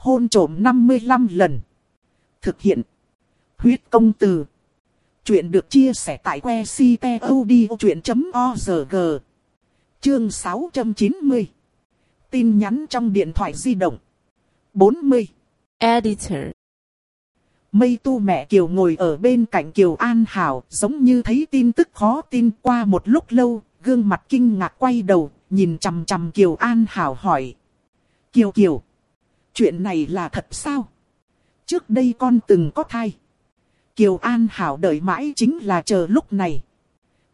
Hôn trổm 55 lần. Thực hiện. Huyết công từ. Chuyện được chia sẻ tại que ctod.org. Chương 690. Tin nhắn trong điện thoại di động. 40. Editor. Mây tu mẹ Kiều ngồi ở bên cạnh Kiều An Hảo, giống như thấy tin tức khó tin qua một lúc lâu, gương mặt kinh ngạc quay đầu, nhìn chằm chằm Kiều An Hảo hỏi. Kiều Kiều, chuyện này là thật sao? Trước đây con từng có thai. Kiều An Hảo đợi mãi chính là chờ lúc này.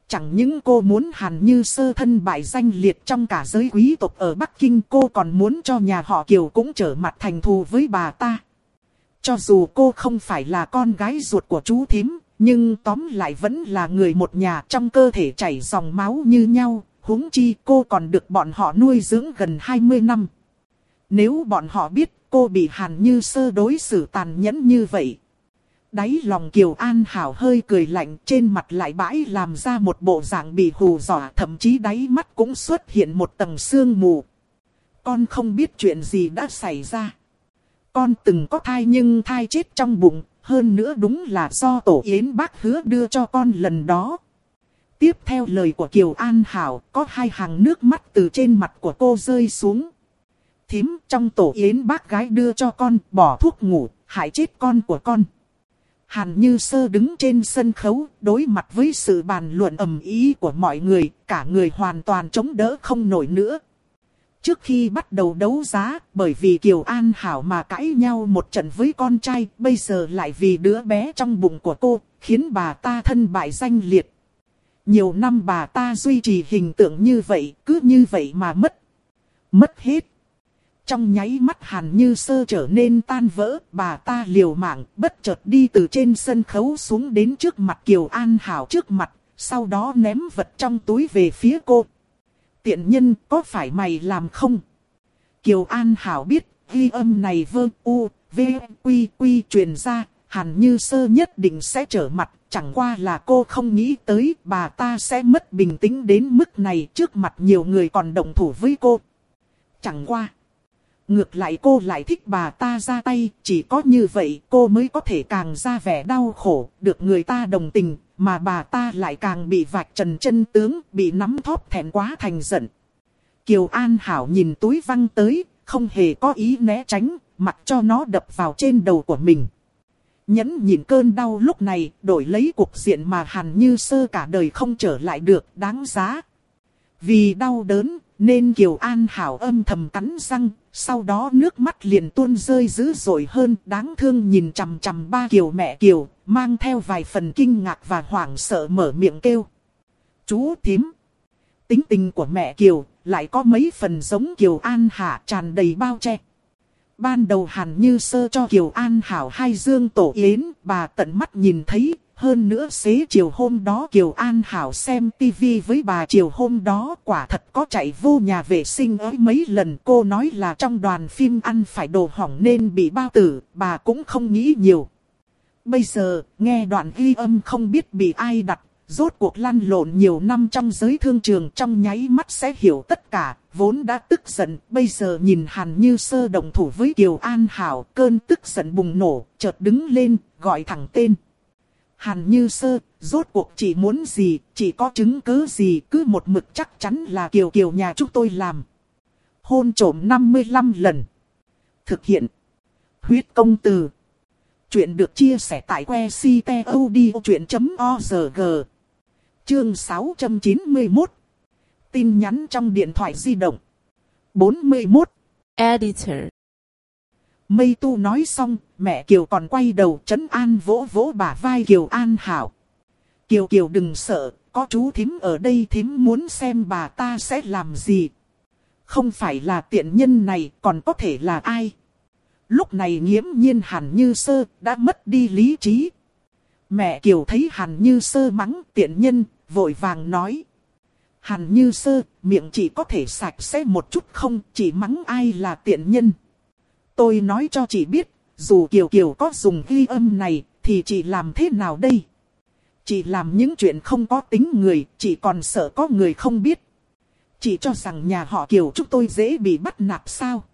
Chẳng những cô muốn hàn như sơ thân bại danh liệt trong cả giới quý tộc ở Bắc Kinh cô còn muốn cho nhà họ Kiều cũng trở mặt thành thù với bà ta. Cho dù cô không phải là con gái ruột của chú thím, nhưng tóm lại vẫn là người một nhà trong cơ thể chảy dòng máu như nhau, huống chi cô còn được bọn họ nuôi dưỡng gần 20 năm. Nếu bọn họ biết cô bị Hàn Như Sơ đối xử tàn nhẫn như vậy. Đáy lòng Kiều An Hảo hơi cười lạnh trên mặt lại bãi làm ra một bộ dạng bị hù dọa thậm chí đáy mắt cũng xuất hiện một tầng sương mù. Con không biết chuyện gì đã xảy ra. Con từng có thai nhưng thai chết trong bụng, hơn nữa đúng là do tổ yến bác hứa đưa cho con lần đó. Tiếp theo lời của Kiều An Hảo, có hai hàng nước mắt từ trên mặt của cô rơi xuống. Thím trong tổ yến bác gái đưa cho con, bỏ thuốc ngủ, hại chết con của con. Hàn Như Sơ đứng trên sân khấu, đối mặt với sự bàn luận ầm ý của mọi người, cả người hoàn toàn chống đỡ không nổi nữa. Trước khi bắt đầu đấu giá, bởi vì Kiều An Hảo mà cãi nhau một trận với con trai, bây giờ lại vì đứa bé trong bụng của cô, khiến bà ta thân bại danh liệt. Nhiều năm bà ta duy trì hình tượng như vậy, cứ như vậy mà mất. Mất hết. Trong nháy mắt hàn như sơ trở nên tan vỡ, bà ta liều mạng, bất chợt đi từ trên sân khấu xuống đến trước mặt Kiều An Hảo trước mặt, sau đó ném vật trong túi về phía cô tiện nhân có phải mày làm không? Kiều An Hảo biết ghi âm này vơ u, v, quy quy truyền ra, hàn như sơ nhất định sẽ trở mặt, chẳng qua là cô không nghĩ tới bà ta sẽ mất bình tĩnh đến mức này trước mặt nhiều người còn động thủ với cô. Chẳng qua. Ngược lại cô lại thích bà ta ra tay, chỉ có như vậy cô mới có thể càng ra vẻ đau khổ, được người ta đồng tình, mà bà ta lại càng bị vạch trần chân tướng, bị nắm thóp thẹn quá thành giận. Kiều An Hảo nhìn túi văng tới, không hề có ý né tránh, mặc cho nó đập vào trên đầu của mình. Nhẫn nhìn cơn đau lúc này, đổi lấy cuộc diện mà hàn như sơ cả đời không trở lại được, đáng giá. Vì đau đớn, nên Kiều An Hảo âm thầm cắn răng, sau đó nước mắt liền tuôn rơi dữ dội hơn, đáng thương nhìn chằm chằm ba Kiều mẹ Kiều, mang theo vài phần kinh ngạc và hoảng sợ mở miệng kêu. Chú thím. Tính tình của mẹ Kiều, lại có mấy phần giống Kiều An Hạ tràn đầy bao che. Ban đầu hàn như sơ cho Kiều An Hảo hai dương tổ yến, bà tận mắt nhìn thấy, hơn nữa xế chiều hôm đó Kiều An Hảo xem tivi với bà chiều hôm đó quả thật có chạy vô nhà vệ sinh ấy mấy lần cô nói là trong đoàn phim ăn phải đồ hỏng nên bị bao tử, bà cũng không nghĩ nhiều. Bây giờ, nghe đoạn ghi âm không biết bị ai đặt, rốt cuộc lăn lộn nhiều năm trong giới thương trường trong nháy mắt sẽ hiểu tất cả, vốn đã tức giận, bây giờ nhìn Hàn Như Sơ đồng thủ với Kiều An Hảo, cơn tức giận bùng nổ, chợt đứng lên, gọi thẳng tên. Hàn Như Sơ, rốt cuộc chỉ muốn gì, chỉ có chứng cứ gì, cứ một mực chắc chắn là Kiều Kiều nhà chúng tôi làm. Hôn trổm 55 lần. Thực hiện. Huyết công từ. Chuyện được chia sẻ tại que ctod.org. Chương 691. Tin nhắn trong điện thoại di động. 41. Editor. Mây tu nói xong, mẹ Kiều còn quay đầu chấn an vỗ vỗ bả vai Kiều An Hảo. Kiều Kiều đừng sợ, có chú thím ở đây thím muốn xem bà ta sẽ làm gì. Không phải là tiện nhân này còn có thể là ai. Lúc này nghiễm nhiên hẳn Như Sơ đã mất đi lý trí. Mẹ Kiều thấy hẳn Như Sơ mắng tiện nhân, vội vàng nói. Hàn Như Sơ, miệng chỉ có thể sạch sẽ một chút không, chỉ mắng ai là tiện nhân. Tôi nói cho chị biết, dù Kiều Kiều có dùng ghi âm này, thì chị làm thế nào đây? Chị làm những chuyện không có tính người, chị còn sợ có người không biết. Chị cho rằng nhà họ Kiều chúng tôi dễ bị bắt nạt sao?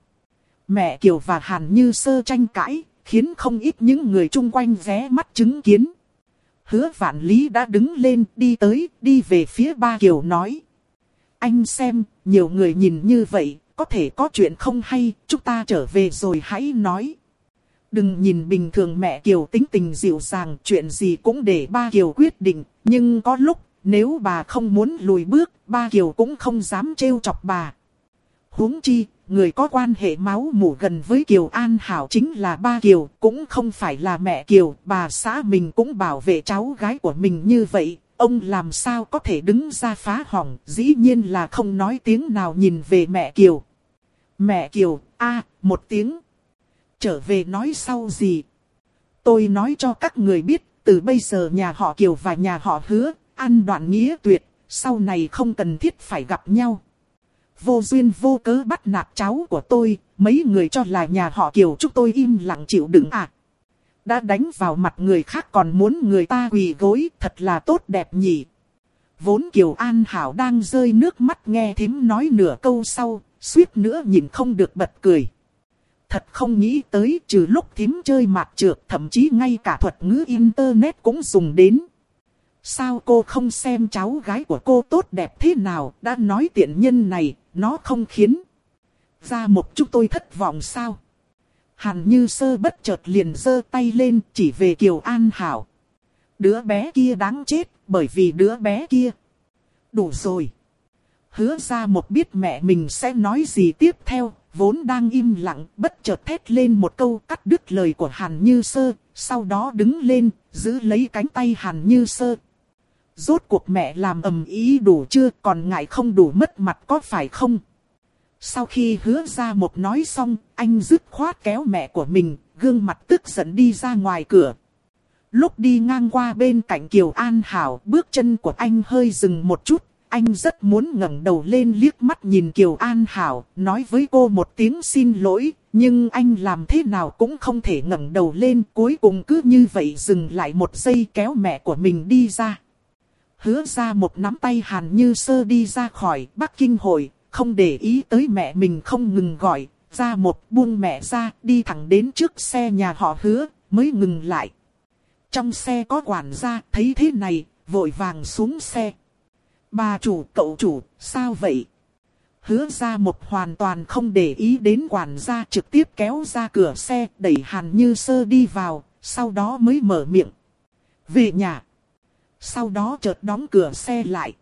Mẹ Kiều và Hàn Như Sơ tranh cãi, khiến không ít những người chung quanh ghé mắt chứng kiến. Hứa vạn lý đã đứng lên, đi tới, đi về phía ba Kiều nói. Anh xem, nhiều người nhìn như vậy, có thể có chuyện không hay, chúng ta trở về rồi hãy nói. Đừng nhìn bình thường mẹ Kiều tính tình dịu dàng, chuyện gì cũng để ba Kiều quyết định, nhưng có lúc, nếu bà không muốn lùi bước, ba Kiều cũng không dám trêu chọc bà. huống chi, người có quan hệ máu mủ gần với Kiều An Hảo chính là ba Kiều, cũng không phải là mẹ Kiều, bà xã mình cũng bảo vệ cháu gái của mình như vậy, ông làm sao có thể đứng ra phá hỏng, dĩ nhiên là không nói tiếng nào nhìn về mẹ Kiều. Mẹ Kiều, a một tiếng. Trở về nói sau gì? Tôi nói cho các người biết, từ bây giờ nhà họ Kiều và nhà họ Hứa, ăn đoạn nghĩa tuyệt, sau này không cần thiết phải gặp nhau. Vô duyên vô cớ bắt nạt cháu của tôi, mấy người cho là nhà họ Kiều chúc tôi im lặng chịu đựng à. Đã đánh vào mặt người khác còn muốn người ta quỳ gối, thật là tốt đẹp nhỉ. Vốn Kiều An Hảo đang rơi nước mắt nghe thím nói nửa câu sau, suýt nữa nhìn không được bật cười. Thật không nghĩ tới trừ lúc thím chơi mạt trượt thậm chí ngay cả thuật ngữ internet cũng dùng đến. Sao cô không xem cháu gái của cô tốt đẹp thế nào, đã nói tiện nhân này, nó không khiến. Ra một chút tôi thất vọng sao? Hàn như sơ bất chợt liền giơ tay lên chỉ về Kiều An Hảo. Đứa bé kia đáng chết bởi vì đứa bé kia. Đủ rồi. Hứa ra một biết mẹ mình sẽ nói gì tiếp theo, vốn đang im lặng, bất chợt thét lên một câu cắt đứt lời của Hàn Như Sơ, sau đó đứng lên, giữ lấy cánh tay Hàn Như Sơ. Rốt cuộc mẹ làm ầm ý đủ chưa còn ngại không đủ mất mặt có phải không? Sau khi hứa ra một nói xong, anh dứt khoát kéo mẹ của mình, gương mặt tức giận đi ra ngoài cửa. Lúc đi ngang qua bên cạnh Kiều An Hảo, bước chân của anh hơi dừng một chút, anh rất muốn ngẩng đầu lên liếc mắt nhìn Kiều An Hảo, nói với cô một tiếng xin lỗi, nhưng anh làm thế nào cũng không thể ngẩng đầu lên, cuối cùng cứ như vậy dừng lại một giây kéo mẹ của mình đi ra. Hứa ra một nắm tay Hàn Như Sơ đi ra khỏi Bắc Kinh hội, không để ý tới mẹ mình không ngừng gọi, ra một buông mẹ ra, đi thẳng đến trước xe nhà họ hứa, mới ngừng lại. Trong xe có quản gia, thấy thế này, vội vàng xuống xe. Bà chủ, cậu chủ, sao vậy? Hứa ra một hoàn toàn không để ý đến quản gia trực tiếp kéo ra cửa xe, đẩy Hàn Như Sơ đi vào, sau đó mới mở miệng. Về nhà. Sau đó chợt đóng cửa xe lại.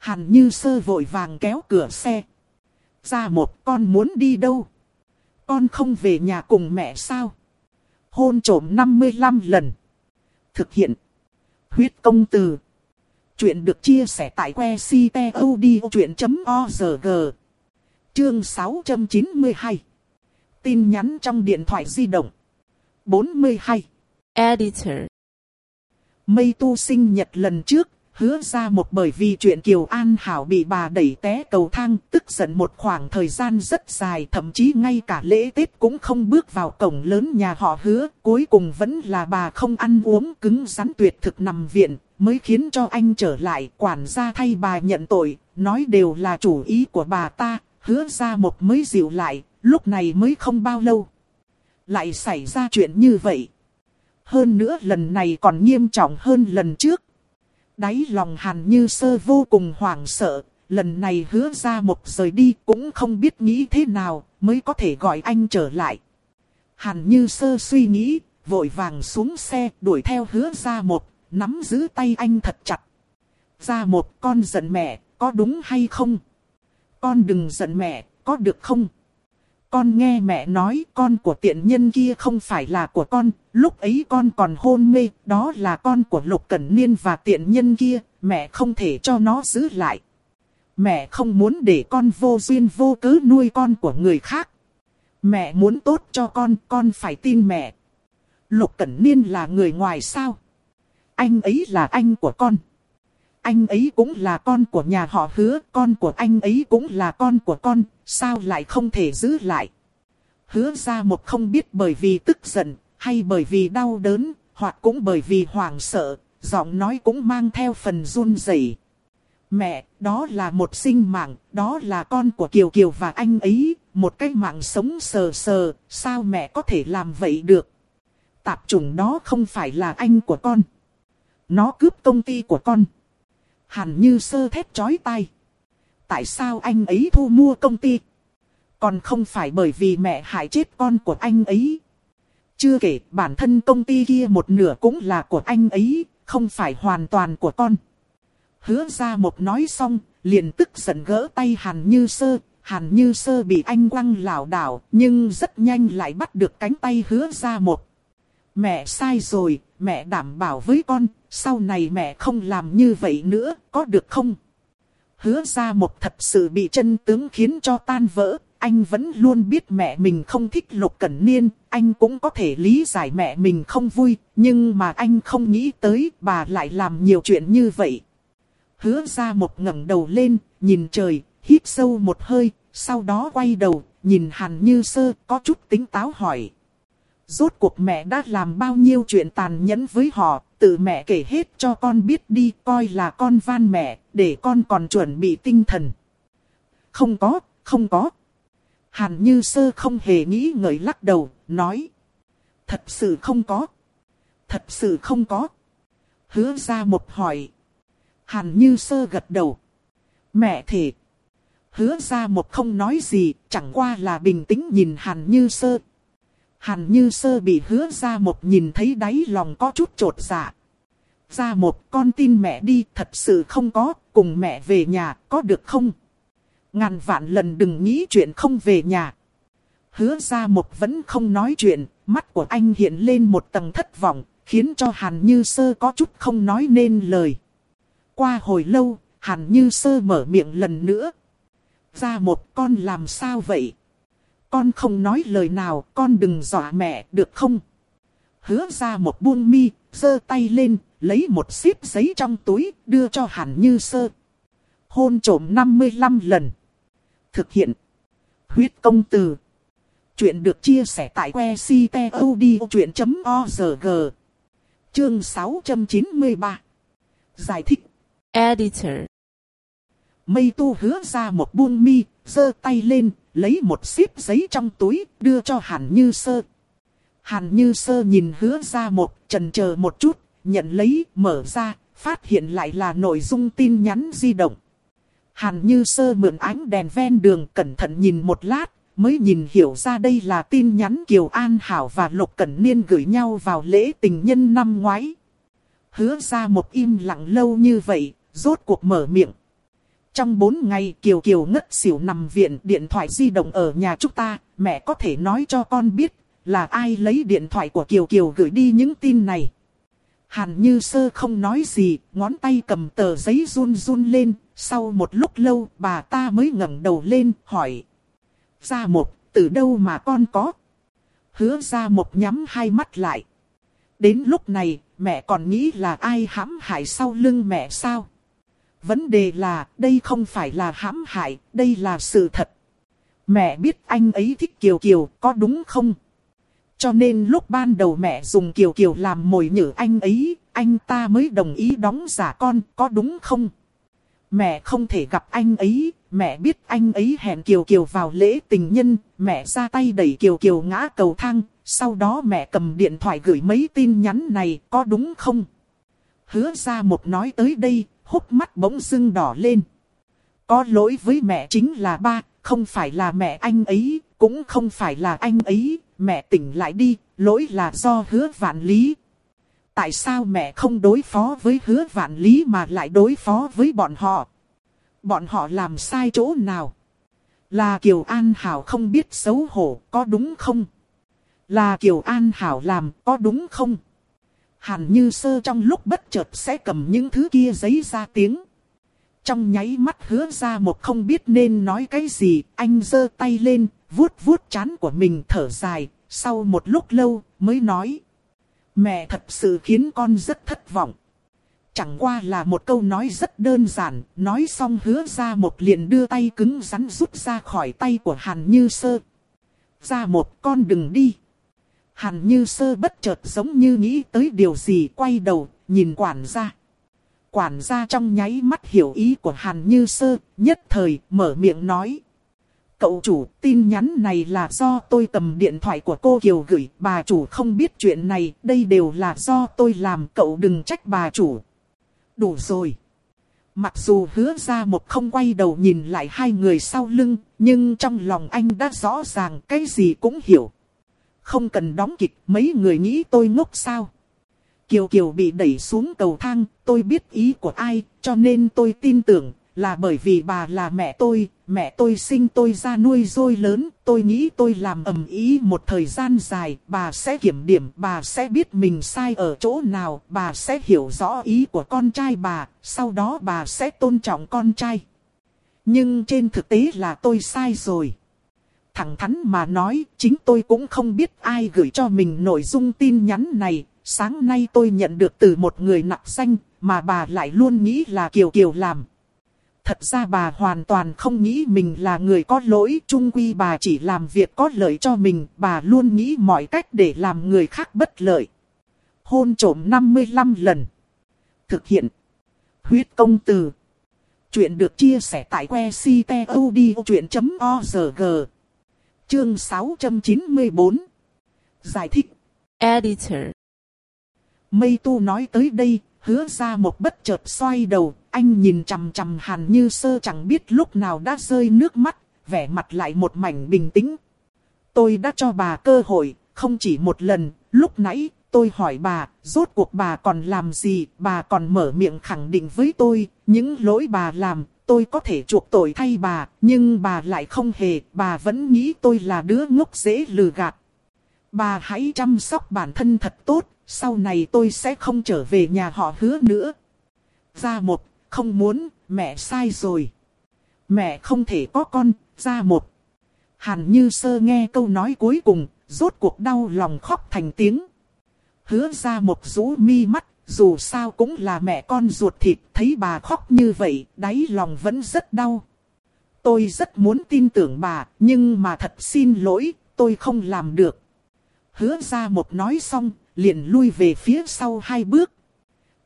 Hàn Như Sơ vội vàng kéo cửa xe. Ra một con muốn đi đâu? Con không về nhà cùng mẹ sao? Hôn trổm 55 lần. Thực hiện. Huyết công từ. Chuyện được chia sẻ tại que ctod.org. Chương 692. Tin nhắn trong điện thoại di động. 42. Editor. Mây tu sinh nhật lần trước, hứa ra một bởi vì chuyện Kiều An Hảo bị bà đẩy té cầu thang, tức giận một khoảng thời gian rất dài, thậm chí ngay cả lễ Tết cũng không bước vào cổng lớn nhà họ hứa, cuối cùng vẫn là bà không ăn uống cứng rắn tuyệt thực nằm viện, mới khiến cho anh trở lại quản gia thay bà nhận tội, nói đều là chủ ý của bà ta, hứa ra một mới dịu lại, lúc này mới không bao lâu. Lại xảy ra chuyện như vậy. Hơn nữa lần này còn nghiêm trọng hơn lần trước. Đáy lòng hàn như sơ vô cùng hoảng sợ, lần này hứa ra một rời đi cũng không biết nghĩ thế nào mới có thể gọi anh trở lại. Hàn như sơ suy nghĩ, vội vàng xuống xe đuổi theo hứa ra một, nắm giữ tay anh thật chặt. Ra một con giận mẹ, có đúng hay không? Con đừng giận mẹ, có được không? Con nghe mẹ nói con của tiện nhân kia không phải là của con, lúc ấy con còn hôn mê, đó là con của Lục Cẩn Niên và tiện nhân kia, mẹ không thể cho nó giữ lại. Mẹ không muốn để con vô duyên vô cớ nuôi con của người khác. Mẹ muốn tốt cho con, con phải tin mẹ. Lục Cẩn Niên là người ngoài sao? Anh ấy là anh của con. Anh ấy cũng là con của nhà họ hứa, con của anh ấy cũng là con của con, sao lại không thể giữ lại? Hứa ra một không biết bởi vì tức giận, hay bởi vì đau đớn, hoặc cũng bởi vì hoảng sợ, giọng nói cũng mang theo phần run rẩy. Mẹ, đó là một sinh mạng, đó là con của Kiều Kiều và anh ấy, một cái mạng sống sờ sờ, sao mẹ có thể làm vậy được? Tạp chủng đó không phải là anh của con. Nó cướp công ty của con. Hàn như sơ thét chói tai. Tại sao anh ấy thu mua công ty? Còn không phải bởi vì mẹ hại chết con của anh ấy. Chưa kể bản thân công ty kia một nửa cũng là của anh ấy, không phải hoàn toàn của con. Hứa ra một nói xong, liền tức giận gỡ tay Hàn Như Sơ. Hàn Như Sơ bị anh quăng lảo đảo, nhưng rất nhanh lại bắt được cánh tay hứa ra một. Mẹ sai rồi, mẹ đảm bảo với con, sau này mẹ không làm như vậy nữa, có được không? Hứa ra một thật sự bị chân tướng khiến cho tan vỡ, anh vẫn luôn biết mẹ mình không thích Lục Cẩn Niên, anh cũng có thể lý giải mẹ mình không vui, nhưng mà anh không nghĩ tới bà lại làm nhiều chuyện như vậy. Hứa ra một ngẩng đầu lên, nhìn trời, hít sâu một hơi, sau đó quay đầu, nhìn Hàn Như Sơ có chút tính táo hỏi. Rốt cuộc mẹ đã làm bao nhiêu chuyện tàn nhẫn với họ, tự mẹ kể hết cho con biết đi, coi là con van mẹ, để con còn chuẩn bị tinh thần. Không có, không có. Hàn Như Sơ không hề nghĩ ngợi lắc đầu, nói. Thật sự không có. Thật sự không có. Hứa ra một hỏi. Hàn Như Sơ gật đầu. Mẹ thề. Hứa ra một không nói gì, chẳng qua là bình tĩnh nhìn Hàn Như Sơ. Hàn Như Sơ bị hứa ra một nhìn thấy đáy lòng có chút trột dạ. Ra một con tin mẹ đi, thật sự không có, cùng mẹ về nhà, có được không? Ngàn vạn lần đừng nghĩ chuyện không về nhà. Hứa ra một vẫn không nói chuyện, mắt của anh hiện lên một tầng thất vọng, khiến cho Hàn Như Sơ có chút không nói nên lời. Qua hồi lâu, Hàn Như Sơ mở miệng lần nữa. Ra một con làm sao vậy? Con không nói lời nào, con đừng dọa mẹ, được không? Hứa ra một buông mi, giơ tay lên, lấy một xíp giấy trong túi, đưa cho Hàn Như Sơ. Hôn trổm 55 lần. Thực hiện. Huyết công từ. Chuyện được chia sẻ tại que ctod.org. Chương 693. Giải thích. Editor. Mây tu hứa ra một buông mi, giơ tay lên, lấy một xíp giấy trong túi, đưa cho Hàn Như Sơ. Hàn Như Sơ nhìn hứa ra một, trần chờ một chút, nhận lấy, mở ra, phát hiện lại là nội dung tin nhắn di động. Hàn Như Sơ mượn ánh đèn ven đường cẩn thận nhìn một lát, mới nhìn hiểu ra đây là tin nhắn Kiều An Hảo và Lục Cẩn Niên gửi nhau vào lễ tình nhân năm ngoái. Hứa ra một im lặng lâu như vậy, rốt cuộc mở miệng. Trong bốn ngày Kiều Kiều ngất xỉu nằm viện điện thoại di động ở nhà chúng ta, mẹ có thể nói cho con biết là ai lấy điện thoại của Kiều Kiều gửi đi những tin này. Hàn Như Sơ không nói gì, ngón tay cầm tờ giấy run run lên, sau một lúc lâu bà ta mới ngẩng đầu lên, hỏi. Ra một, từ đâu mà con có? Hứa ra một nhắm hai mắt lại. Đến lúc này, mẹ còn nghĩ là ai hãm hại sau lưng mẹ sao? Vấn đề là, đây không phải là hãm hại, đây là sự thật. Mẹ biết anh ấy thích Kiều Kiều, có đúng không? Cho nên lúc ban đầu mẹ dùng Kiều Kiều làm mồi nhử anh ấy, anh ta mới đồng ý đóng giả con, có đúng không? Mẹ không thể gặp anh ấy, mẹ biết anh ấy hẹn Kiều Kiều vào lễ tình nhân, mẹ ra tay đẩy Kiều Kiều ngã cầu thang, sau đó mẹ cầm điện thoại gửi mấy tin nhắn này, có đúng không? Hứa ra một nói tới đây, hốc mắt bỗng dưng đỏ lên. Có lỗi với mẹ chính là ba, không phải là mẹ anh ấy, cũng không phải là anh ấy, mẹ tỉnh lại đi, lỗi là do hứa vạn lý. Tại sao mẹ không đối phó với hứa vạn lý mà lại đối phó với bọn họ? Bọn họ làm sai chỗ nào? Là Kiều An Hảo không biết xấu hổ, có đúng không? Là Kiều An Hảo làm, có đúng không? Hàn Như Sơ trong lúc bất chợt sẽ cầm những thứ kia giấy ra tiếng. Trong nháy mắt hứa ra một không biết nên nói cái gì, anh giơ tay lên, vuốt vuốt chán của mình thở dài, sau một lúc lâu mới nói. Mẹ thật sự khiến con rất thất vọng. Chẳng qua là một câu nói rất đơn giản, nói xong hứa ra một liền đưa tay cứng rắn rút ra khỏi tay của Hàn Như Sơ. Ra một con đừng đi. Hàn Như Sơ bất chợt giống như nghĩ tới điều gì quay đầu, nhìn quản gia. Quản gia trong nháy mắt hiểu ý của Hàn Như Sơ, nhất thời mở miệng nói. Cậu chủ, tin nhắn này là do tôi cầm điện thoại của cô Kiều gửi, bà chủ không biết chuyện này, đây đều là do tôi làm, cậu đừng trách bà chủ. Đủ rồi. Mặc dù hứa ra một không quay đầu nhìn lại hai người sau lưng, nhưng trong lòng anh đã rõ ràng cái gì cũng hiểu. Không cần đóng kịch, mấy người nghĩ tôi ngốc sao. Kiều Kiều bị đẩy xuống cầu thang, tôi biết ý của ai, cho nên tôi tin tưởng, là bởi vì bà là mẹ tôi, mẹ tôi sinh tôi ra nuôi dôi lớn, tôi nghĩ tôi làm ầm ý một thời gian dài, bà sẽ kiểm điểm, bà sẽ biết mình sai ở chỗ nào, bà sẽ hiểu rõ ý của con trai bà, sau đó bà sẽ tôn trọng con trai. Nhưng trên thực tế là tôi sai rồi. Thẳng thắn mà nói, chính tôi cũng không biết ai gửi cho mình nội dung tin nhắn này, sáng nay tôi nhận được từ một người nặng danh, mà bà lại luôn nghĩ là Kiều Kiều làm. Thật ra bà hoàn toàn không nghĩ mình là người có lỗi, chung quy bà chỉ làm việc có lợi cho mình, bà luôn nghĩ mọi cách để làm người khác bất lợi. Hôn trổm 55 lần. Thực hiện. Huyết công từ. Chuyện được chia sẻ tại que ctod.org. Chương 694. Giải thích. Editor. Mây tu nói tới đây, hứa ra một bất chợt xoay đầu, anh nhìn chằm chằm hàn như sơ chẳng biết lúc nào đã rơi nước mắt, vẻ mặt lại một mảnh bình tĩnh. Tôi đã cho bà cơ hội, không chỉ một lần, lúc nãy tôi hỏi bà, rốt cuộc bà còn làm gì, bà còn mở miệng khẳng định với tôi, những lỗi bà làm, tôi có thể chuộc tội thay bà, nhưng bà lại không hề, bà vẫn nghĩ tôi là đứa ngốc dễ lừa gạt. Bà hãy chăm sóc bản thân thật tốt, sau này tôi sẽ không trở về nhà họ hứa nữa. gia một, không muốn, mẹ sai rồi. Mẹ không thể có con, gia một. Hàn như sơ nghe câu nói cuối cùng, rốt cuộc đau lòng khóc thành tiếng. Hứa ra một rũ mi mắt, dù sao cũng là mẹ con ruột thịt, thấy bà khóc như vậy, đáy lòng vẫn rất đau. Tôi rất muốn tin tưởng bà, nhưng mà thật xin lỗi, tôi không làm được. Hứa ra một nói xong, liền lui về phía sau hai bước.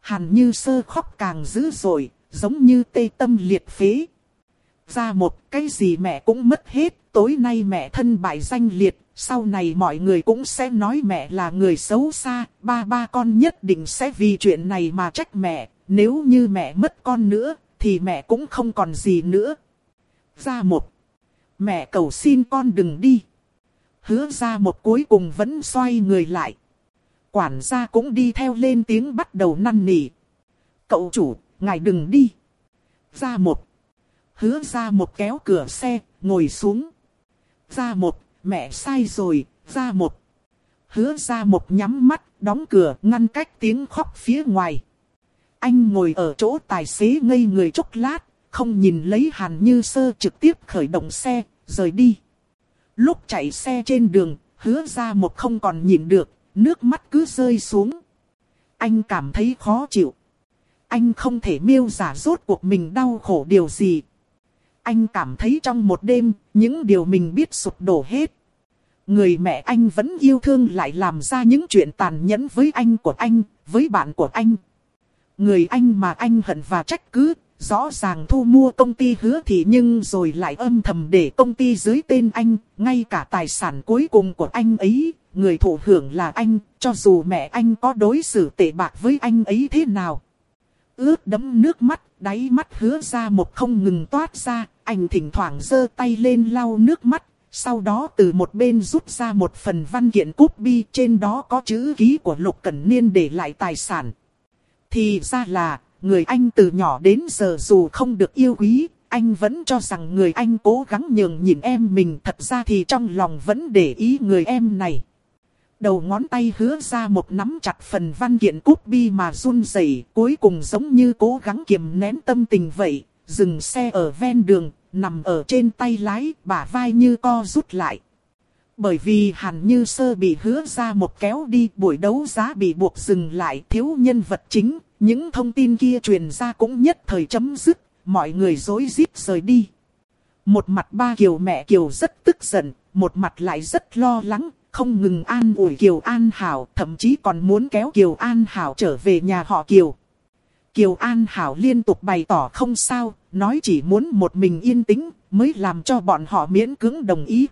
Hàn như sơ khóc càng dữ dội, giống như tê tâm liệt phế. Ra một cái gì mẹ cũng mất hết, tối nay mẹ thân bại danh liệt, sau này mọi người cũng sẽ nói mẹ là người xấu xa, ba ba con nhất định sẽ vì chuyện này mà trách mẹ, nếu như mẹ mất con nữa, thì mẹ cũng không còn gì nữa. Ra một, mẹ cầu xin con đừng đi. Hứa ra một cuối cùng vẫn xoay người lại. Quản gia cũng đi theo lên tiếng bắt đầu năn nỉ. Cậu chủ, ngài đừng đi. Ra một. Hứa ra một kéo cửa xe, ngồi xuống. Ra một, mẹ sai rồi, ra một. Hứa ra một nhắm mắt, đóng cửa, ngăn cách tiếng khóc phía ngoài. Anh ngồi ở chỗ tài xế ngây người chốc lát, không nhìn lấy hàn như sơ trực tiếp khởi động xe, rời đi. Lúc chạy xe trên đường, hứa ra một không còn nhìn được, nước mắt cứ rơi xuống. Anh cảm thấy khó chịu. Anh không thể miêu giả rốt cuộc mình đau khổ điều gì. Anh cảm thấy trong một đêm, những điều mình biết sụp đổ hết. Người mẹ anh vẫn yêu thương lại làm ra những chuyện tàn nhẫn với anh của anh, với bạn của anh. Người anh mà anh hận và trách cứ, rõ ràng thu mua công ty hứa thì nhưng rồi lại âm thầm để công ty dưới tên anh, ngay cả tài sản cuối cùng của anh ấy, người thụ hưởng là anh, cho dù mẹ anh có đối xử tệ bạc với anh ấy thế nào. Ướt đấm nước mắt, đáy mắt hứa ra một không ngừng toát ra, anh thỉnh thoảng giơ tay lên lau nước mắt, sau đó từ một bên rút ra một phần văn kiện cúp bi trên đó có chữ ký của Lục Cẩn Niên để lại tài sản. Thì ra là, người anh từ nhỏ đến giờ dù không được yêu quý, anh vẫn cho rằng người anh cố gắng nhường nhìn em mình thật ra thì trong lòng vẫn để ý người em này. Đầu ngón tay hứa ra một nắm chặt phần văn kiện cúp bi mà run rẩy, cuối cùng giống như cố gắng kiềm nén tâm tình vậy, dừng xe ở ven đường, nằm ở trên tay lái, bả vai như co rút lại. Bởi vì hàn như sơ bị hứa ra một kéo đi, buổi đấu giá bị buộc dừng lại, thiếu nhân vật chính, những thông tin kia truyền ra cũng nhất thời chấm dứt, mọi người dối rít rời đi. Một mặt ba Kiều mẹ Kiều rất tức giận, một mặt lại rất lo lắng, không ngừng an ủi Kiều An Hảo, thậm chí còn muốn kéo Kiều An Hảo trở về nhà họ Kiều. Kiều An Hảo liên tục bày tỏ không sao, nói chỉ muốn một mình yên tĩnh, mới làm cho bọn họ miễn cưỡng đồng ý.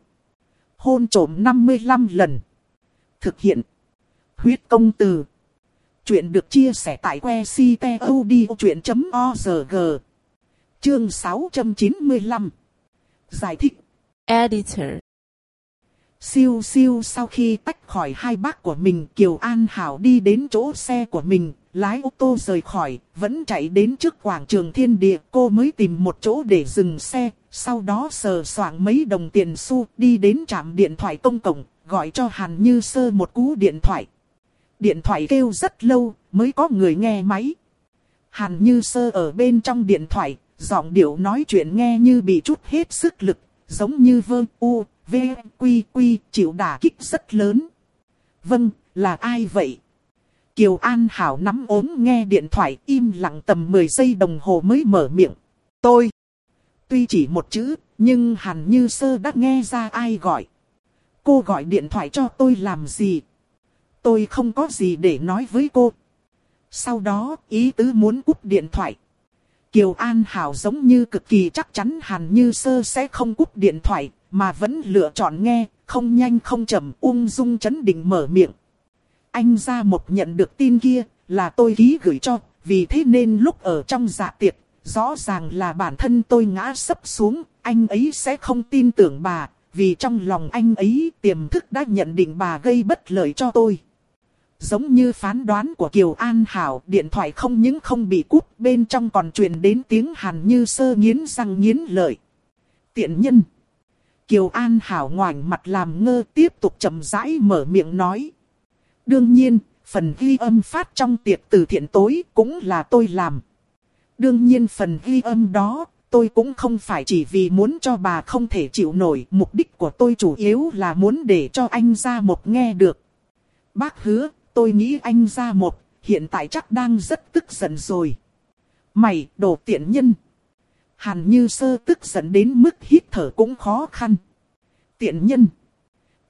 Hôn trổm 55 lần. Thực hiện. Huyết công từ. Chuyện được chia sẻ tại que ctod.org. Chương 695. Giải thích. Editor. Siêu siêu sau khi tách khỏi hai bác của mình Kiều An Hảo đi đến chỗ xe của mình, lái ô tô rời khỏi, vẫn chạy đến trước quảng trường thiên địa. Cô mới tìm một chỗ để dừng xe, sau đó sờ soạng mấy đồng tiền xu đi đến trạm điện thoại công cộng, gọi cho Hàn Như Sơ một cú điện thoại. Điện thoại kêu rất lâu, mới có người nghe máy. Hàn Như Sơ ở bên trong điện thoại, giọng điệu nói chuyện nghe như bị chút hết sức lực, giống như vơ u, v, quy quy, chịu đả kích rất lớn. Vâng, là ai vậy? Kiều An Hảo nắm ốm nghe điện thoại im lặng tầm 10 giây đồng hồ mới mở miệng. Tôi. Tuy chỉ một chữ, nhưng hẳn như sơ đã nghe ra ai gọi. Cô gọi điện thoại cho tôi làm gì? Tôi không có gì để nói với cô. Sau đó, ý tứ muốn cúp điện thoại. Kiều An Hảo giống như cực kỳ chắc chắn hẳn như sơ sẽ không cúp điện thoại, mà vẫn lựa chọn nghe, không nhanh không chậm, ung dung chấn định mở miệng. Anh ra một nhận được tin kia, là tôi ký gửi cho, vì thế nên lúc ở trong dạ tiệc, rõ ràng là bản thân tôi ngã sấp xuống, anh ấy sẽ không tin tưởng bà, vì trong lòng anh ấy tiềm thức đã nhận định bà gây bất lợi cho tôi. Giống như phán đoán của Kiều An Hảo, điện thoại không những không bị cúp, bên trong còn truyền đến tiếng hàn như sơ nghiến răng nghiến lợi. Tiện nhân. Kiều An Hảo ngoảnh mặt làm ngơ tiếp tục chậm rãi mở miệng nói. Đương nhiên, phần ghi âm phát trong tiệc từ thiện tối cũng là tôi làm. Đương nhiên phần ghi âm đó, tôi cũng không phải chỉ vì muốn cho bà không thể chịu nổi. Mục đích của tôi chủ yếu là muốn để cho anh ra một nghe được. Bác hứa, tôi nghĩ anh ra một, hiện tại chắc đang rất tức giận rồi. Mày, đồ tiện nhân. Hàn như sơ tức giận đến mức hít thở cũng khó khăn. Tiện nhân.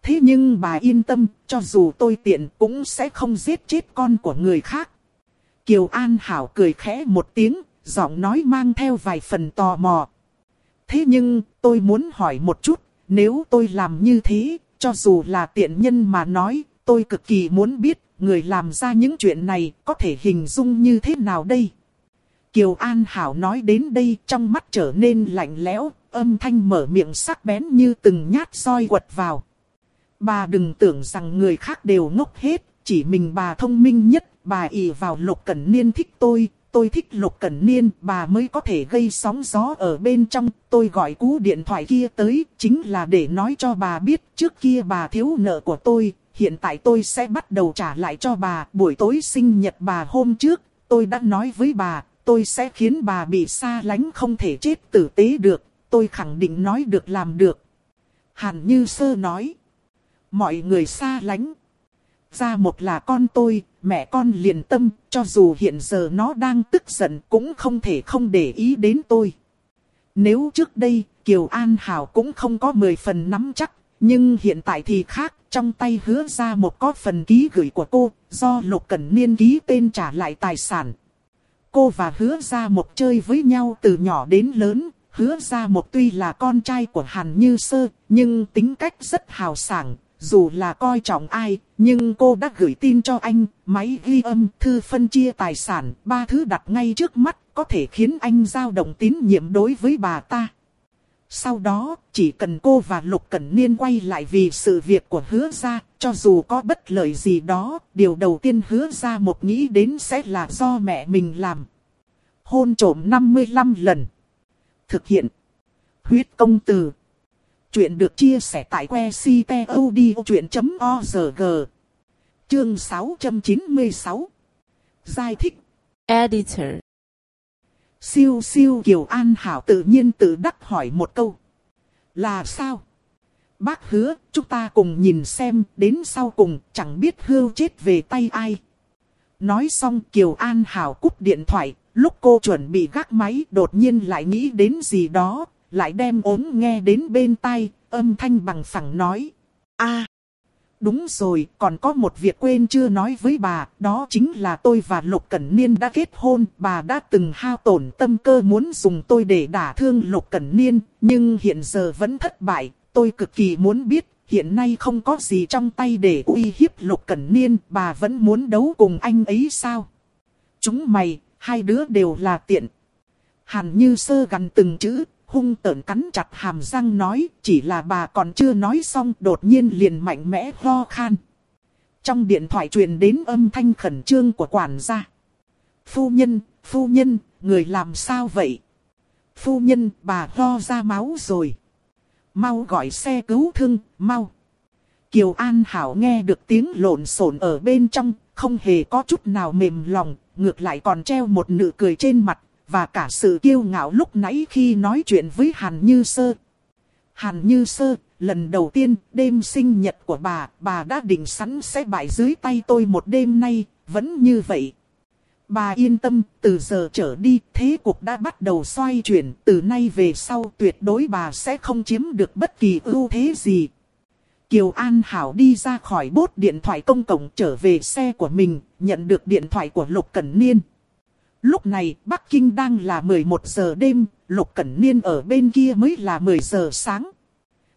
Thế nhưng bà yên tâm, cho dù tôi tiện cũng sẽ không giết chết con của người khác. Kiều An Hảo cười khẽ một tiếng, giọng nói mang theo vài phần tò mò. Thế nhưng, tôi muốn hỏi một chút, nếu tôi làm như thế, cho dù là tiện nhân mà nói, tôi cực kỳ muốn biết, người làm ra những chuyện này có thể hình dung như thế nào đây? Kiều An Hảo nói đến đây trong mắt trở nên lạnh lẽo, âm thanh mở miệng sắc bén như từng nhát roi quật vào. Bà đừng tưởng rằng người khác đều ngốc hết, chỉ mình bà thông minh nhất, bà ỷ vào Lục Cẩn Niên thích tôi, tôi thích Lục Cẩn Niên, bà mới có thể gây sóng gió ở bên trong. Tôi gọi cú điện thoại kia tới, chính là để nói cho bà biết trước kia bà thiếu nợ của tôi, hiện tại tôi sẽ bắt đầu trả lại cho bà. Buổi tối sinh nhật bà hôm trước, tôi đã nói với bà, tôi sẽ khiến bà bị xa lánh không thể chết tử tế được, tôi khẳng định nói được làm được. Hàn Như Sơ nói mọi người xa lánh. Ra một là con tôi, mẹ con liền tâm, cho dù hiện giờ nó đang tức giận cũng không thể không để ý đến tôi. Nếu trước đây, Kiều An Hảo cũng không có 10 phần nắm chắc, nhưng hiện tại thì khác, trong tay hứa ra một có phần ký gửi của cô, do Lục Cẩn Niên ký tên trả lại tài sản. Cô và hứa ra một chơi với nhau từ nhỏ đến lớn, hứa ra một tuy là con trai của Hàn Như Sơ, nhưng tính cách rất hào sảng, dù là coi trọng ai, nhưng cô đã gửi tin cho anh, máy ghi âm, thư phân chia tài sản, ba thứ đặt ngay trước mắt, có thể khiến anh dao động tín nhiệm đối với bà ta. Sau đó, chỉ cần cô và Lục Cẩn Niên quay lại vì sự việc của hứa ra, cho dù có bất lợi gì đó, điều đầu tiên hứa ra một nghĩ đến sẽ là do mẹ mình làm. Hôn trổm 55 lần. Thực hiện. Huyết công từ. Chuyện được chia sẻ tại que ctod.org. Chương 696. Giải thích. Editor. Siêu siêu Kiều An Hảo tự nhiên tự đắc hỏi một câu. Là sao? Bác hứa, chúng ta cùng nhìn xem, đến sau cùng, chẳng biết hưu chết về tay ai. Nói xong Kiều An Hảo cúp điện thoại, lúc cô chuẩn bị gác máy đột nhiên lại nghĩ đến gì đó, lại đem ốm nghe đến bên tai, âm thanh bằng phẳng nói. a Đúng rồi, còn có một việc quên chưa nói với bà, đó chính là tôi và Lục Cẩn Niên đã kết hôn, bà đã từng hao tổn tâm cơ muốn dùng tôi để đả thương Lục Cẩn Niên, nhưng hiện giờ vẫn thất bại, tôi cực kỳ muốn biết, hiện nay không có gì trong tay để uy hiếp Lục Cẩn Niên, bà vẫn muốn đấu cùng anh ấy sao? Chúng mày, hai đứa đều là tiện. Hàn như sơ gần từng chữ, hung tợn cắn chặt hàm răng nói, chỉ là bà còn chưa nói xong đột nhiên liền mạnh mẽ ho khan. Trong điện thoại truyền đến âm thanh khẩn trương của quản gia. Phu nhân, phu nhân, người làm sao vậy? Phu nhân, bà ho ra máu rồi. Mau gọi xe cứu thương, mau. Kiều An Hảo nghe được tiếng lộn xộn ở bên trong, không hề có chút nào mềm lòng, ngược lại còn treo một nụ cười trên mặt, và cả sự kiêu ngạo lúc nãy khi nói chuyện với Hàn Như Sơ. Hàn Như Sơ, lần đầu tiên, đêm sinh nhật của bà, bà đã định sẵn sẽ bại dưới tay tôi một đêm nay, vẫn như vậy. Bà yên tâm, từ giờ trở đi, thế cuộc đã bắt đầu xoay chuyển, từ nay về sau tuyệt đối bà sẽ không chiếm được bất kỳ ưu thế gì. Kiều An Hảo đi ra khỏi bốt điện thoại công cộng trở về xe của mình, nhận được điện thoại của Lục Cẩn Niên. Lúc này Bắc Kinh đang là 11 giờ đêm, Lục Cẩn Niên ở bên kia mới là 10 giờ sáng.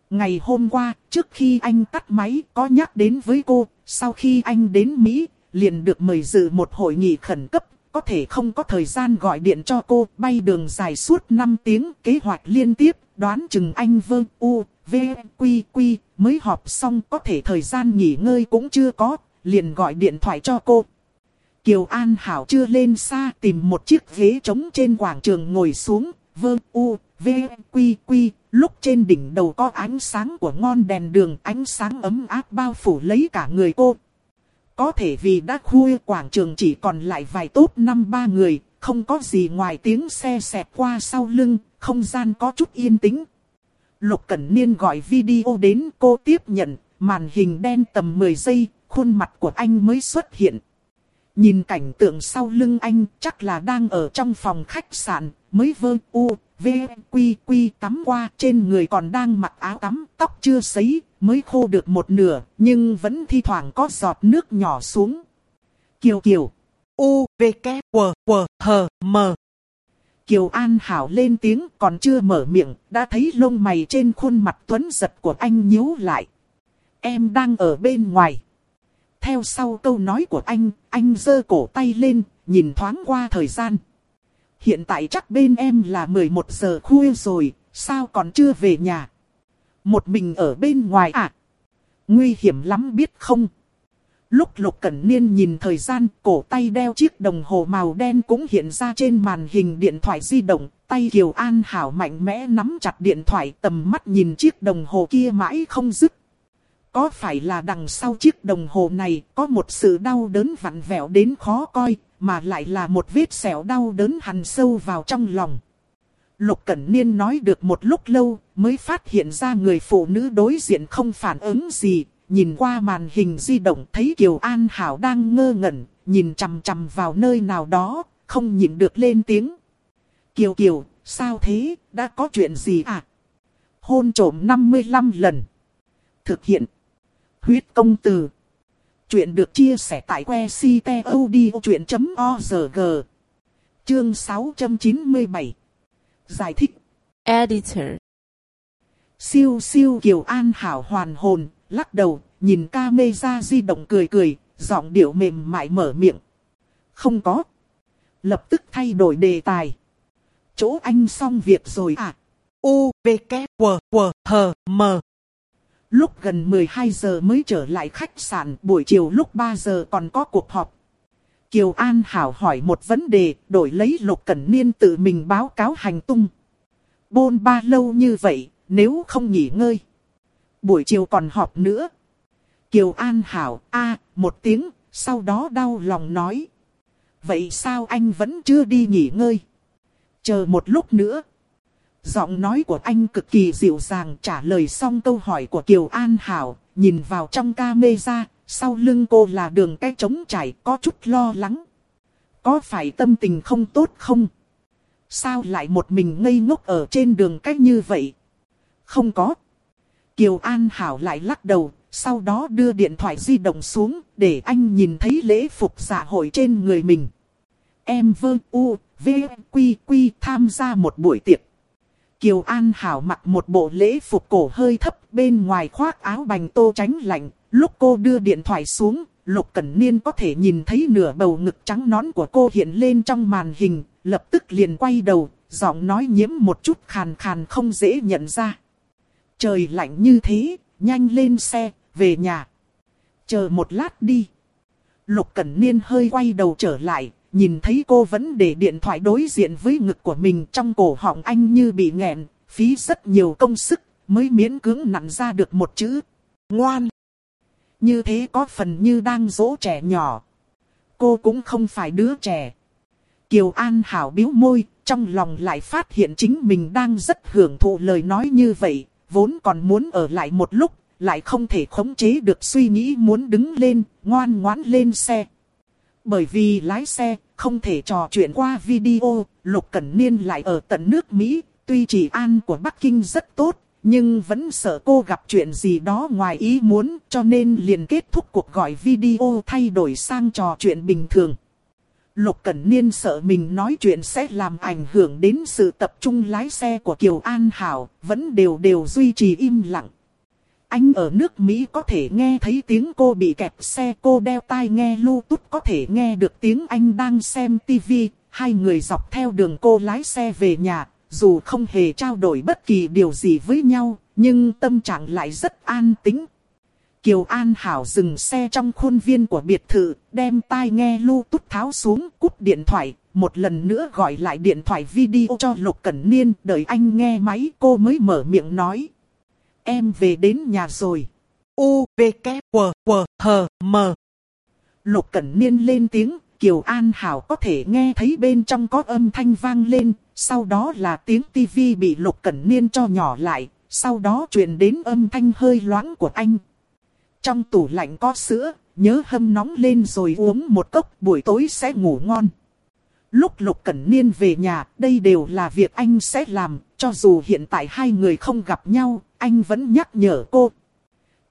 Ngày hôm qua, trước khi anh tắt máy có nhắc đến với cô, sau khi anh đến Mỹ, liền được mời dự một hội nghị khẩn cấp, có thể không có thời gian gọi điện cho cô, bay đường dài suốt 5 tiếng, kế hoạch liên tiếp, đoán chừng anh Vương u, v, quy quy, mới họp xong có thể thời gian nghỉ ngơi cũng chưa có, liền gọi điện thoại cho cô. Kiều An Hảo chưa lên xa tìm một chiếc ghế trống trên quảng trường ngồi xuống, vương u, v, quy quy, lúc trên đỉnh đầu có ánh sáng của ngon đèn đường, ánh sáng ấm áp bao phủ lấy cả người cô. Có thể vì đã khuya quảng trường chỉ còn lại vài tốt năm ba người, không có gì ngoài tiếng xe xẹt qua sau lưng, không gian có chút yên tĩnh. Lục Cẩn Niên gọi video đến cô tiếp nhận, màn hình đen tầm 10 giây, khuôn mặt của anh mới xuất hiện. Nhìn cảnh tượng sau lưng anh chắc là đang ở trong phòng khách sạn, mới vơ u, v, quy quy tắm qua trên người còn đang mặc áo tắm, tóc chưa sấy, mới khô được một nửa, nhưng vẫn thi thoảng có giọt nước nhỏ xuống. Kiều Kiều, u, v, k, w, w, h, m. Kiều An Hảo lên tiếng còn chưa mở miệng, đã thấy lông mày trên khuôn mặt tuấn giật của anh nhíu lại. Em đang ở bên ngoài. Theo sau câu nói của anh, anh giơ cổ tay lên, nhìn thoáng qua thời gian. Hiện tại chắc bên em là 11 giờ khuya rồi, sao còn chưa về nhà? Một mình ở bên ngoài à? Nguy hiểm lắm biết không? Lúc Lục Cẩn Niên nhìn thời gian, cổ tay đeo chiếc đồng hồ màu đen cũng hiện ra trên màn hình điện thoại di động. Tay Kiều An Hảo mạnh mẽ nắm chặt điện thoại tầm mắt nhìn chiếc đồng hồ kia mãi không dứt. Có phải là đằng sau chiếc đồng hồ này có một sự đau đớn vặn vẹo đến khó coi, mà lại là một vết sẹo đau đớn hằn sâu vào trong lòng. Lục Cẩn Niên nói được một lúc lâu, mới phát hiện ra người phụ nữ đối diện không phản ứng gì, nhìn qua màn hình di động thấy Kiều An Hảo đang ngơ ngẩn, nhìn chằm chằm vào nơi nào đó, không nhịn được lên tiếng. Kiều Kiều, sao thế, đã có chuyện gì à? Hôn trổm 55 lần. Thực hiện. Huyết công từ. Chuyện được chia sẻ tại que ctod.org. Chương 697. Giải thích. Editor. Siêu siêu Kiều An Hảo hoàn hồn, lắc đầu, nhìn ca mê ra di động cười cười, giọng điệu mềm mại mở miệng. Không có. Lập tức thay đổi đề tài. Chỗ anh xong việc rồi à? U, V, K, W, W, H, M. Lúc gần 12 giờ mới trở lại khách sạn, buổi chiều lúc 3 giờ còn có cuộc họp. Kiều An Hảo hỏi một vấn đề, đổi lấy Lục Cẩn Niên tự mình báo cáo hành tung. Bôn ba lâu như vậy, nếu không nghỉ ngơi. Buổi chiều còn họp nữa. Kiều An Hảo, a một tiếng, sau đó đau lòng nói. Vậy sao anh vẫn chưa đi nghỉ ngơi? Chờ một lúc nữa. Giọng nói của anh cực kỳ dịu dàng trả lời xong câu hỏi của Kiều An Hảo, nhìn vào trong camera, sau lưng cô là đường cái trống trải có chút lo lắng. Có phải tâm tình không tốt không? Sao lại một mình ngây ngốc ở trên đường cách như vậy? Không có. Kiều An Hảo lại lắc đầu, sau đó đưa điện thoại di động xuống, để anh nhìn thấy lễ phục dạ hội trên người mình. Em vơ u, v, quy quy tham gia một buổi tiệc. Kiều An Hảo mặc một bộ lễ phục cổ hơi thấp bên ngoài khoác áo bành tô tránh lạnh. Lúc cô đưa điện thoại xuống, Lục Cẩn Niên có thể nhìn thấy nửa bầu ngực trắng nón của cô hiện lên trong màn hình, lập tức liền quay đầu, giọng nói nhiễm một chút khàn khàn không dễ nhận ra. Trời lạnh như thế, nhanh lên xe, về nhà. Chờ một lát đi. Lục Cẩn Niên hơi quay đầu trở lại, nhìn thấy cô vẫn để điện thoại đối diện với ngực của mình trong cổ họng anh như bị nghẹn, phí rất nhiều công sức, mới miễn cưỡng nặn ra được một chữ. Ngoan! Như thế có phần như đang dỗ trẻ nhỏ. Cô cũng không phải đứa trẻ. Kiều An Hảo biếu môi, trong lòng lại phát hiện chính mình đang rất hưởng thụ lời nói như vậy, vốn còn muốn ở lại một lúc, lại không thể khống chế được suy nghĩ muốn đứng lên, ngoan ngoãn lên xe. Bởi vì lái xe, không thể trò chuyện qua video, Lục Cẩn Niên lại ở tận nước Mỹ, tuy chỉ an của Bắc Kinh rất tốt, nhưng vẫn sợ cô gặp chuyện gì đó ngoài ý muốn, cho nên liền kết thúc cuộc gọi video thay đổi sang trò chuyện bình thường. Lục Cẩn Niên sợ mình nói chuyện sẽ làm ảnh hưởng đến sự tập trung lái xe của Kiều An Hảo, vẫn đều đều duy trì im lặng. Anh ở nước Mỹ có thể nghe thấy tiếng cô bị kẹt xe cô đeo tai nghe Bluetooth có thể nghe được tiếng anh đang xem TV. Hai người dọc theo đường cô lái xe về nhà, dù không hề trao đổi bất kỳ điều gì với nhau, nhưng tâm trạng lại rất an tĩnh. Kiều An Hảo dừng xe trong khuôn viên của biệt thự, đem tai nghe Bluetooth tháo xuống, cúp điện thoại, một lần nữa gọi lại điện thoại video cho Lục Cẩn Niên, đợi anh nghe máy cô mới mở miệng nói em về đến nhà rồi. U, V, K, W, W, H, M. Lục Cẩn Niên lên tiếng, Kiều An Hảo có thể nghe thấy bên trong có âm thanh vang lên, sau đó là tiếng tivi bị Lục Cẩn Niên cho nhỏ lại, sau đó truyền đến âm thanh hơi loãng của anh. Trong tủ lạnh có sữa, nhớ hâm nóng lên rồi uống một cốc buổi tối sẽ ngủ ngon. Lúc Lục Cẩn Niên về nhà, đây đều là việc anh sẽ làm, cho dù hiện tại hai người không gặp nhau, anh vẫn nhắc nhở cô.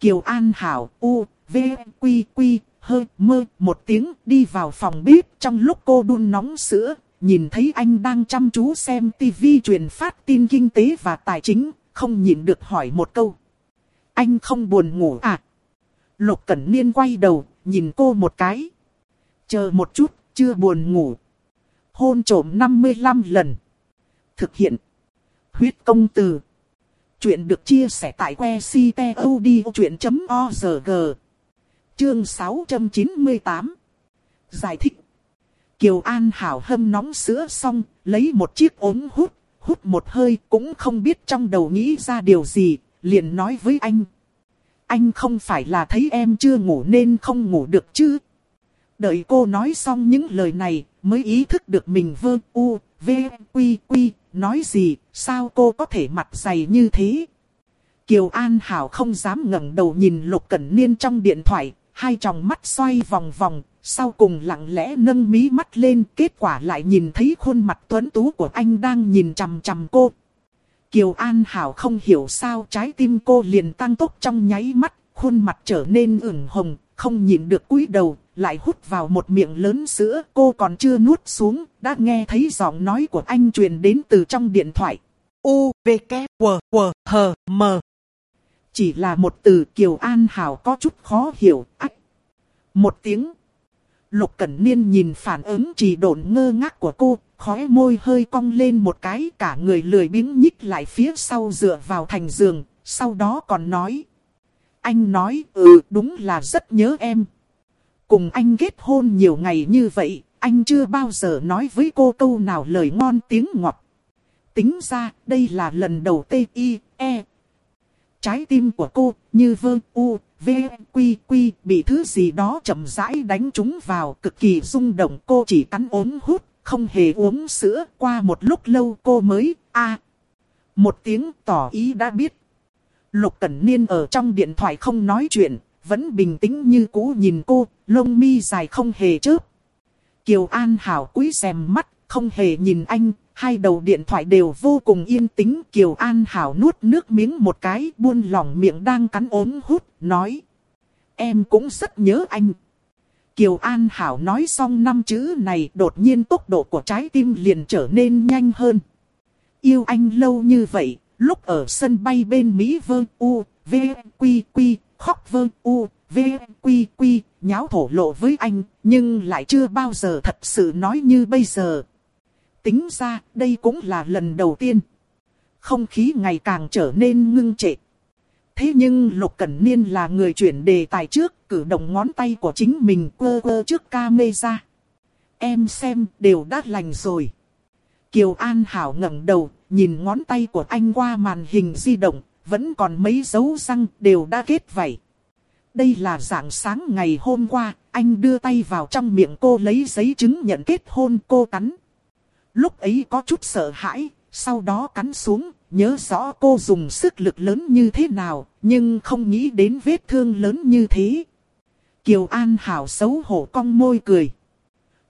Kiều An Hảo, U, V, Quy, Quy, hơi mơ một tiếng đi vào phòng bếp trong lúc cô đun nóng sữa, nhìn thấy anh đang chăm chú xem tivi truyền phát tin kinh tế và tài chính, không nhịn được hỏi một câu. Anh không buồn ngủ à? Lục Cẩn Niên quay đầu, nhìn cô một cái. Chờ một chút, chưa buồn ngủ. Hôn trổm 55 lần. Thực hiện. Huyết công từ. Chuyện được chia sẻ tại que ctod.org. Chương 698. Giải thích. Kiều An Hảo hâm nóng sữa xong, lấy một chiếc ống hút, hút một hơi cũng không biết trong đầu nghĩ ra điều gì, liền nói với anh. Anh không phải là thấy em chưa ngủ nên không ngủ được chứ. Đợi cô nói xong những lời này, mới ý thức được mình vơ u, v, quy quy, nói gì, sao cô có thể mặt dày như thế? Kiều An Hảo không dám ngẩng đầu nhìn Lục Cẩn Niên trong điện thoại, hai tròng mắt xoay vòng vòng, sau cùng lặng lẽ nâng mí mắt lên, kết quả lại nhìn thấy khuôn mặt tuấn tú của anh đang nhìn chằm chằm cô. Kiều An Hảo không hiểu sao trái tim cô liền tăng tốc trong nháy mắt, khuôn mặt trở nên ửng hồng, không nhìn được cúi đầu, lại hút vào một miệng lớn sữa. Cô còn chưa nuốt xuống, đã nghe thấy giọng nói của anh truyền đến từ trong điện thoại. U, V, K, W, W, H, M. Chỉ là một từ Kiều An Hảo có chút khó hiểu, ách. Một tiếng. Lục Cẩn Niên nhìn phản ứng trì độn ngơ ngác của cô, khóe môi hơi cong lên một cái, cả người lười biếng nhích lại phía sau dựa vào thành giường, sau đó còn nói. Anh nói, ừ đúng là rất nhớ em. Cùng anh kết hôn nhiều ngày như vậy, anh chưa bao giờ nói với cô câu nào lời ngon tiếng ngọt. Tính ra, đây là lần đầu T.I.E. Trái tim của cô, như vơ u, v, quy quy, bị thứ gì đó chậm rãi đánh trúng vào, cực kỳ rung động. Cô chỉ cắn ốm hút, không hề uống sữa. Qua một lúc lâu cô mới, a Một tiếng tỏ ý đã biết. Lục Cẩn Niên ở trong điện thoại không nói chuyện, vẫn bình tĩnh như cũ nhìn cô, lông mi dài không hề chớp. Kiều An Hảo quý xem mắt, không hề nhìn anh, hai đầu điện thoại đều vô cùng yên tĩnh. Kiều An Hảo nuốt nước miếng một cái, buôn lỏng miệng đang cắn ốm hút, nói. Em cũng rất nhớ anh. Kiều An Hảo nói xong năm chữ này đột nhiên tốc độ của trái tim liền trở nên nhanh hơn. Yêu anh lâu như vậy, lúc ở sân bay bên Mỹ vơ u, v, quy quy, khóc vơ u, v, quy quy, nháo thổ lộ với anh, nhưng lại chưa bao giờ thật sự nói như bây giờ. Tính ra, đây cũng là lần đầu tiên. Không khí ngày càng trở nên ngưng trệ. Thế nhưng Lục Cẩn Niên là người chuyển đề tài trước, cử động ngón tay của chính mình quơ quơ trước ca mê ra. Em xem, đều đã lành rồi. Kiều An Hảo ngẩng đầu, nhìn ngón tay của anh qua màn hình di động, vẫn còn mấy dấu răng đều đã kết vảy. Đây là dạng sáng ngày hôm qua, anh đưa tay vào trong miệng cô lấy giấy chứng nhận kết hôn cô cắn. Lúc ấy có chút sợ hãi, sau đó cắn xuống, nhớ rõ cô dùng sức lực lớn như thế nào, nhưng không nghĩ đến vết thương lớn như thế. Kiều An Hảo xấu hổ cong môi cười.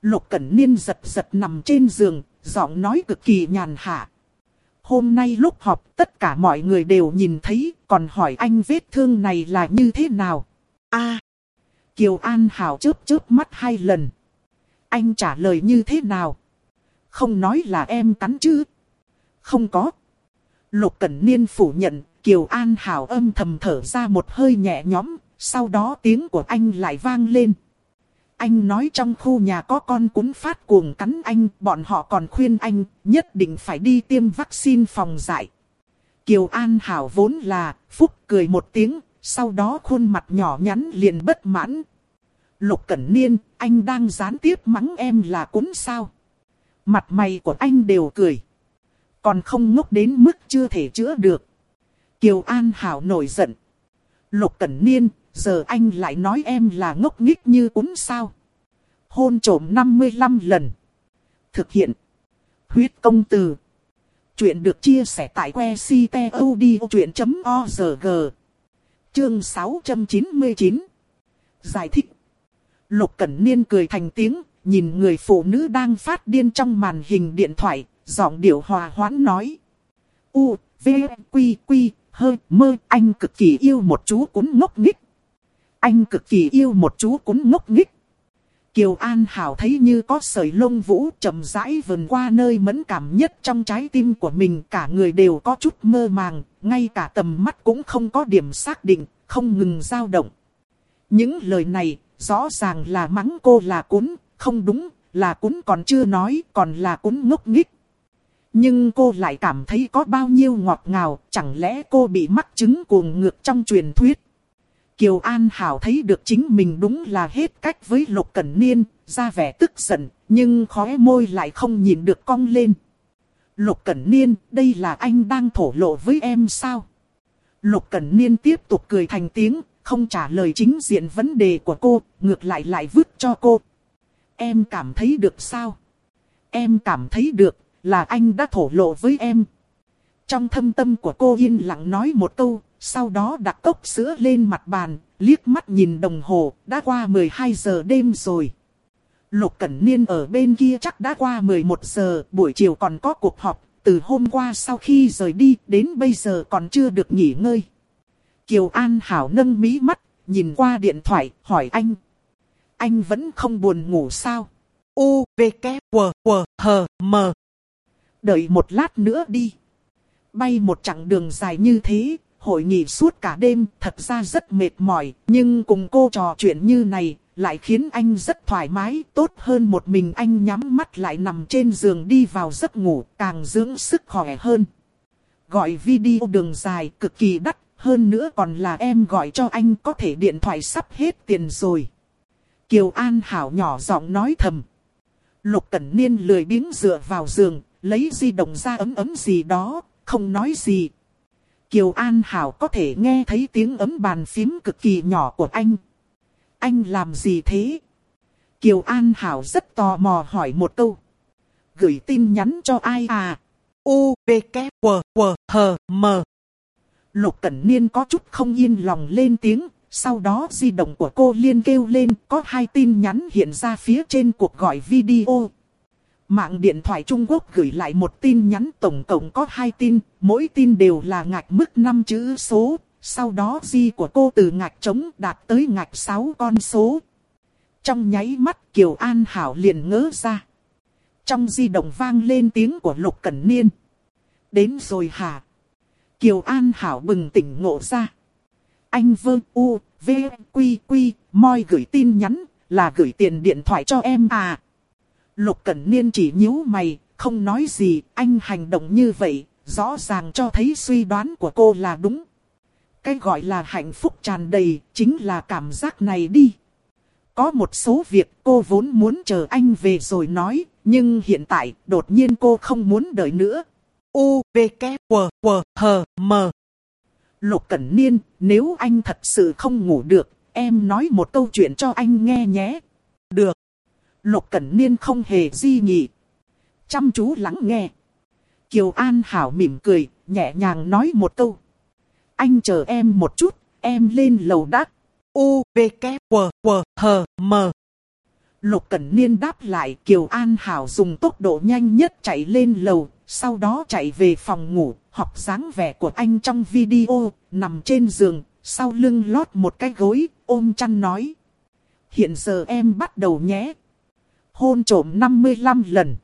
Lục Cẩn Niên giật giật nằm trên giường, giọng nói cực kỳ nhàn hạ. Hôm nay lúc họp tất cả mọi người đều nhìn thấy, còn hỏi anh vết thương này là như thế nào. a Kiều An Hảo chớp chớp mắt hai lần. Anh trả lời như thế nào? Không nói là em cắn chứ? Không có. Lục Cẩn Niên phủ nhận, Kiều An Hảo âm thầm thở ra một hơi nhẹ nhõm, sau đó tiếng của anh lại vang lên. Anh nói trong khu nhà có con cún phát cuồng cắn anh, bọn họ còn khuyên anh nhất định phải đi tiêm vaccine phòng dại. Kiều An Hảo vốn là, Phúc cười một tiếng, sau đó khuôn mặt nhỏ nhắn liền bất mãn. Lục Cẩn Niên, anh đang gián tiếp mắng em là cún sao? Mặt mày của anh đều cười. Còn không ngốc đến mức chưa thể chữa được. Kiều An Hảo nổi giận. Lục Cẩn Niên, giờ anh lại nói em là ngốc nghích như cún sao. Hôn trổm 55 lần. Thực hiện. Huyết công từ. Chuyện được chia sẻ tại que ctod.org. Chương 699. Giải thích. Lục Cẩn Niên cười thành tiếng, nhìn người phụ nữ đang phát điên trong màn hình điện thoại, giọng điệu hòa hoãn nói. U, V, Quy, Quy, hơi, mơ, anh cực kỳ yêu một chú cún ngốc nghích. Anh cực kỳ yêu một chú cún ngốc nghích. Kiều An Hảo thấy như có sợi lông vũ chậm rãi vần qua nơi mẫn cảm nhất trong trái tim của mình. Cả người đều có chút mơ màng, ngay cả tầm mắt cũng không có điểm xác định, không ngừng dao động. Những lời này rõ ràng là mắng cô là cún, không đúng, là cún còn chưa nói, còn là cún ngốc nghích. Nhưng cô lại cảm thấy có bao nhiêu ngọt ngào, chẳng lẽ cô bị mắc chứng cuồng ngược trong truyền thuyết. Kiều An Hảo thấy được chính mình đúng là hết cách với Lục Cẩn Niên, ra vẻ tức giận, nhưng khóe môi lại không nhìn được cong lên. Lục Cẩn Niên, đây là anh đang thổ lộ với em sao? Lục Cẩn Niên tiếp tục cười thành tiếng, không trả lời chính diện vấn đề của cô, ngược lại lại vứt cho cô. Em cảm thấy được sao? Em cảm thấy được, là anh đã thổ lộ với em. Trong thâm tâm của cô yên lặng nói một câu, sau đó đặt cốc sữa lên mặt bàn, liếc mắt nhìn đồng hồ, đã qua 12 giờ đêm rồi. Lục Cẩn Niên ở bên kia chắc đã qua 11 giờ, buổi chiều còn có cuộc họp, từ hôm qua sau khi rời đi đến bây giờ còn chưa được nghỉ ngơi. Kiều An Hảo nâng mí mắt, nhìn qua điện thoại, hỏi anh. Anh vẫn không buồn ngủ sao? U, V, K, W, W, H, M. Đợi một lát nữa đi. Bay một chặng đường dài như thế, hội nghị suốt cả đêm, thật ra rất mệt mỏi, nhưng cùng cô trò chuyện như này, lại khiến anh rất thoải mái, tốt hơn một mình anh nhắm mắt lại nằm trên giường đi vào giấc ngủ, càng dưỡng sức khỏe hơn. Gọi video đường dài cực kỳ đắt, hơn nữa còn là em gọi cho anh có thể điện thoại sắp hết tiền rồi. Kiều An Hảo nhỏ giọng nói thầm. Lục Cẩn Niên lười biếng dựa vào giường, lấy di động ra ấm ấm gì đó, không nói gì. Kiều An Hảo có thể nghe thấy tiếng ấm bàn phím cực kỳ nhỏ của anh. Anh làm gì thế? Kiều An Hảo rất tò mò hỏi một câu. Gửi tin nhắn cho ai à? U, V, K, W, W, H, M. Lục Cẩn Niên có chút không yên lòng lên tiếng, sau đó di động của cô liên kêu lên có hai tin nhắn hiện ra phía trên cuộc gọi video. Mạng điện thoại Trung Quốc gửi lại một tin nhắn tổng cộng có hai tin, mỗi tin đều là ngạch mức 5 chữ số, Sau đó di của cô từ ngạch trống đạt tới ngạch 6 con số. Trong nháy mắt Kiều An Hảo liền ngỡ ra. Trong di động vang lên tiếng của Lục Cẩn Niên. Đến rồi hả? Kiều An Hảo bừng tỉnh ngộ ra. Anh vơ u, v, quy quy, moi gửi tin nhắn, là gửi tiền điện thoại cho em à. Lục Cẩn Niên chỉ nhíu mày, không nói gì, anh hành động như vậy, rõ ràng cho thấy suy đoán của cô là đúng. Cái gọi là hạnh phúc tràn đầy, chính là cảm giác này đi. Có một số việc cô vốn muốn chờ anh về rồi nói, nhưng hiện tại đột nhiên cô không muốn đợi nữa. U, V, K, W, W, H, M. Lục Cẩn Niên, nếu anh thật sự không ngủ được, em nói một câu chuyện cho anh nghe nhé. Được. Lục Cẩn Niên không hề di nhị. Chăm chú lắng nghe. Kiều An Hảo mỉm cười, nhẹ nhàng nói một câu. Anh chờ em một chút, em lên lầu đắt. U, V, K, W, W, H, M. Lục Cẩn Niên đáp lại Kiều An Hảo dùng tốc độ nhanh nhất chạy lên lầu, sau đó chạy về phòng ngủ, học dáng vẻ của anh trong video, nằm trên giường, sau lưng lót một cái gối, ôm chăn nói. Hiện giờ em bắt đầu nhé. Hôn trộm 55 lần.